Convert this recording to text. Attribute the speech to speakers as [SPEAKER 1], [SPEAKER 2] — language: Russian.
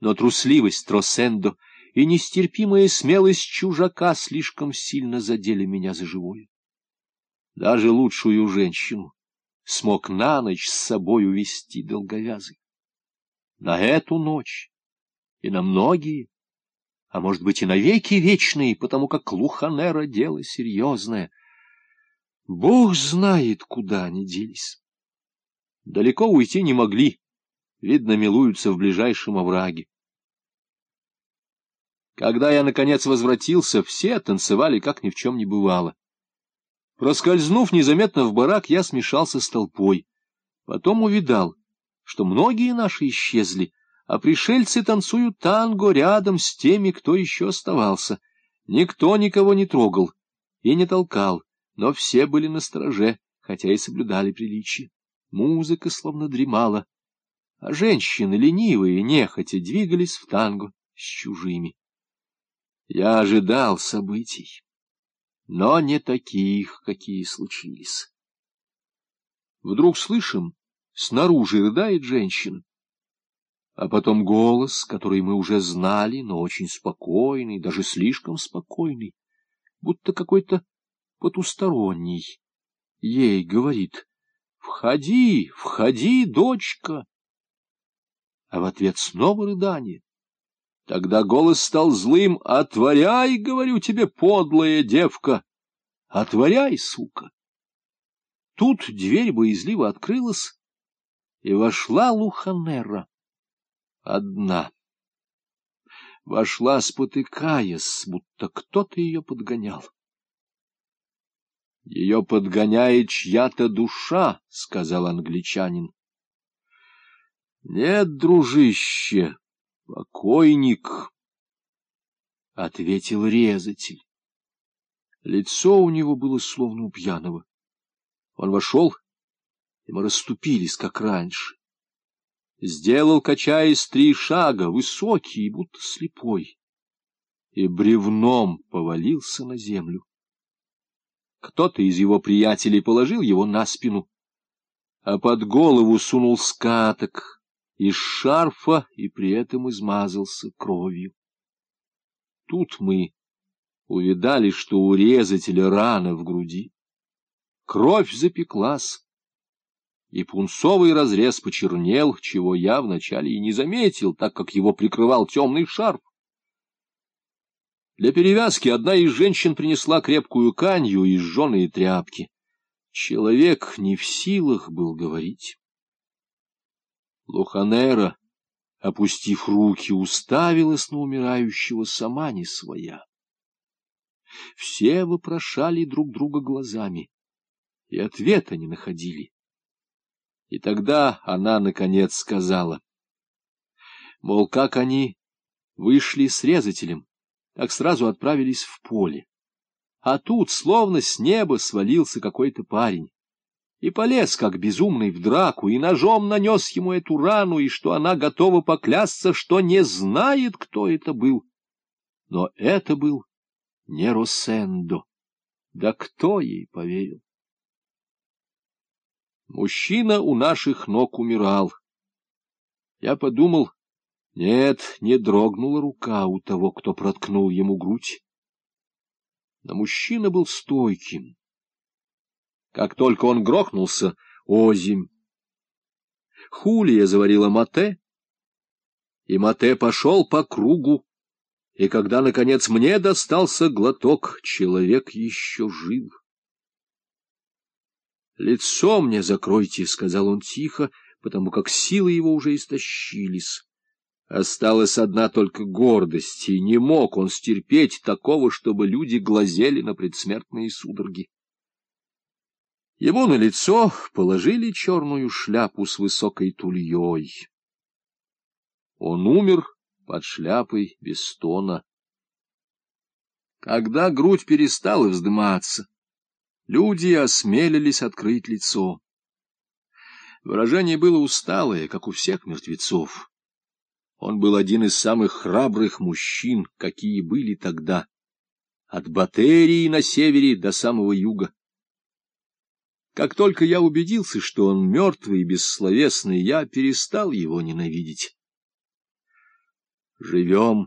[SPEAKER 1] но трусливость Тросендо и нестерпимая смелость чужака слишком сильно задели меня за живое. Даже лучшую женщину смог на ночь с собой увести долговязый. На эту ночь и на многие, а может быть и на веки вечные, потому как Луханера дело серьезное. Бог знает, куда они делись. Далеко уйти не могли, видно, милуются в ближайшем овраге. Когда я, наконец, возвратился, все танцевали, как ни в чем не бывало. Проскользнув незаметно в барак, я смешался с толпой. Потом увидал, что многие наши исчезли, а пришельцы танцуют танго рядом с теми, кто еще оставался. Никто никого не трогал и не толкал, но все были на стороже, хотя и соблюдали приличие. Музыка словно дремала, а женщины, ленивые, нехотя, двигались в танго с чужими. Я ожидал событий, но не таких, какие случились. Вдруг слышим, снаружи рыдает женщина, а потом голос, который мы уже знали, но очень спокойный, даже слишком спокойный, будто какой-то потусторонний. Ей говорит «Входи, входи, дочка!» А в ответ снова рыдание. Тогда голос стал злым. «Отворяй, — говорю тебе, подлая девка! Отворяй, сука!» Тут дверь боязливо открылась, и вошла Луханера. Одна. Вошла, спотыкаясь, будто кто-то ее подгонял. «Ее подгоняет чья-то душа», — сказал англичанин. «Нет, дружище, покойник», — ответил резатель. Лицо у него было словно у пьяного. Он вошел, и мы расступились, как раньше. Сделал, качаясь, три шага, высокий и будто слепой, и бревном повалился на землю. Кто-то из его приятелей положил его на спину, а под голову сунул скаток из шарфа и при этом измазался кровью. Тут мы увидали, что у резателя рана в груди. Кровь запеклась, и пунцовый разрез почернел, чего я вначале и не заметил, так как его прикрывал темный шарф. Для перевязки одна из женщин принесла крепкую канью и сженые тряпки. Человек не в силах был говорить. Луханера, опустив руки, уставилась на умирающего сама не своя. Все вопрошали друг друга глазами, и ответа не находили. И тогда она, наконец, сказала, мол, как они вышли с резателем, так сразу отправились в поле. А тут словно с неба свалился какой-то парень. И полез, как безумный, в драку, и ножом нанес ему эту рану, и что она готова поклясться, что не знает, кто это был. Но это был не Росендо. Да кто ей поверил? Мужчина у наших ног умирал. Я подумал, нет, не дрогнула рука у того, кто проткнул ему грудь. Но мужчина был стойким. Как только он грохнулся, озимь. Хулия заварила мате, и мате пошел по кругу, и когда, наконец, мне достался глоток, человек еще жив. «Лицо мне закройте», — сказал он тихо, потому как силы его уже истощились. Осталась одна только гордость, и не мог он стерпеть такого, чтобы люди глазели на предсмертные судороги. Ему на лицо положили черную шляпу с высокой тульей. Он умер под шляпой без стона. Когда грудь перестала вздыматься, люди осмелились открыть лицо. Выражение было усталое, как у всех мертвецов. Он был один из самых храбрых мужчин, какие были тогда, от Батерии на севере до самого юга. Как только я убедился, что он мертвый и бессловесный, я перестал его ненавидеть. живем